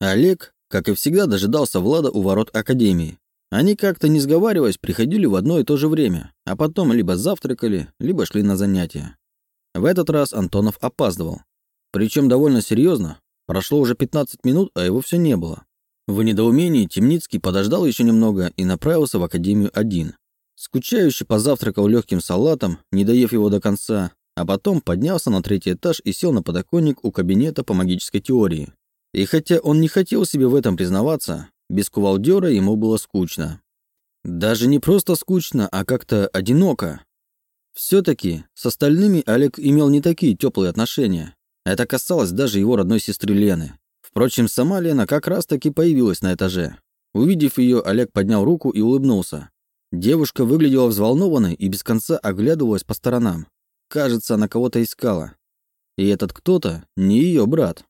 Олег, как и всегда, дожидался Влада у ворот Академии. Они как-то не сговариваясь приходили в одно и то же время, а потом либо завтракали, либо шли на занятия. В этот раз Антонов опаздывал. Причем довольно серьезно. Прошло уже 15 минут, а его все не было. В недоумении Темницкий подождал еще немного и направился в Академию один. Скучающе позавтракал легким салатом, не доев его до конца, а потом поднялся на третий этаж и сел на подоконник у кабинета по магической теории. И хотя он не хотел себе в этом признаваться, без кувалдера ему было скучно. Даже не просто скучно, а как-то одиноко. Все-таки с остальными Олег имел не такие теплые отношения. Это касалось даже его родной сестры Лены. Впрочем, сама Лена как раз-таки появилась на этаже. Увидев ее, Олег поднял руку и улыбнулся. Девушка выглядела взволнованной и без конца оглядывалась по сторонам. Кажется, она кого-то искала. И этот кто-то не ее брат.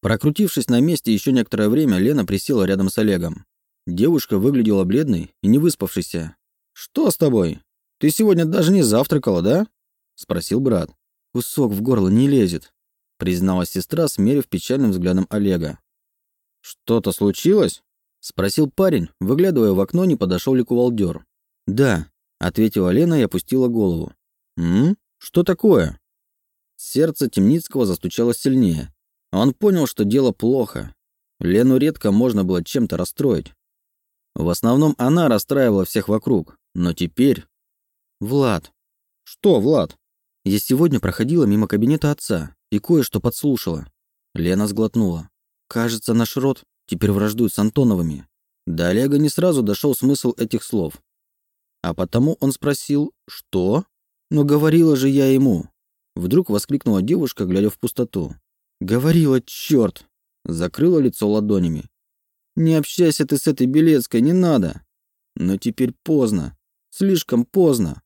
Прокрутившись на месте еще некоторое время, Лена присела рядом с Олегом. Девушка выглядела бледной и не выспавшейся. «Что с тобой? Ты сегодня даже не завтракала, да?» – спросил брат. «Кусок в горло не лезет», – призналась сестра, смерив печальным взглядом Олега. «Что-то случилось?» – спросил парень, выглядывая в окно, не подошел ли кувалдер. «Да», – ответила Лена и опустила голову. «М? Что такое?» Сердце Темницкого застучало сильнее. Он понял, что дело плохо. Лену редко можно было чем-то расстроить. В основном она расстраивала всех вокруг. Но теперь... «Влад». «Что, Влад?» «Я сегодня проходила мимо кабинета отца и кое-что подслушала». Лена сглотнула. «Кажется, наш род теперь враждует с Антоновыми». До Олега не сразу дошел смысл этих слов. А потому он спросил «Что?» «Но говорила же я ему». Вдруг воскликнула девушка, глядя в пустоту. Говорила, черт! Закрыла лицо ладонями. Не общайся ты с этой Белецкой, не надо. Но теперь поздно. Слишком поздно.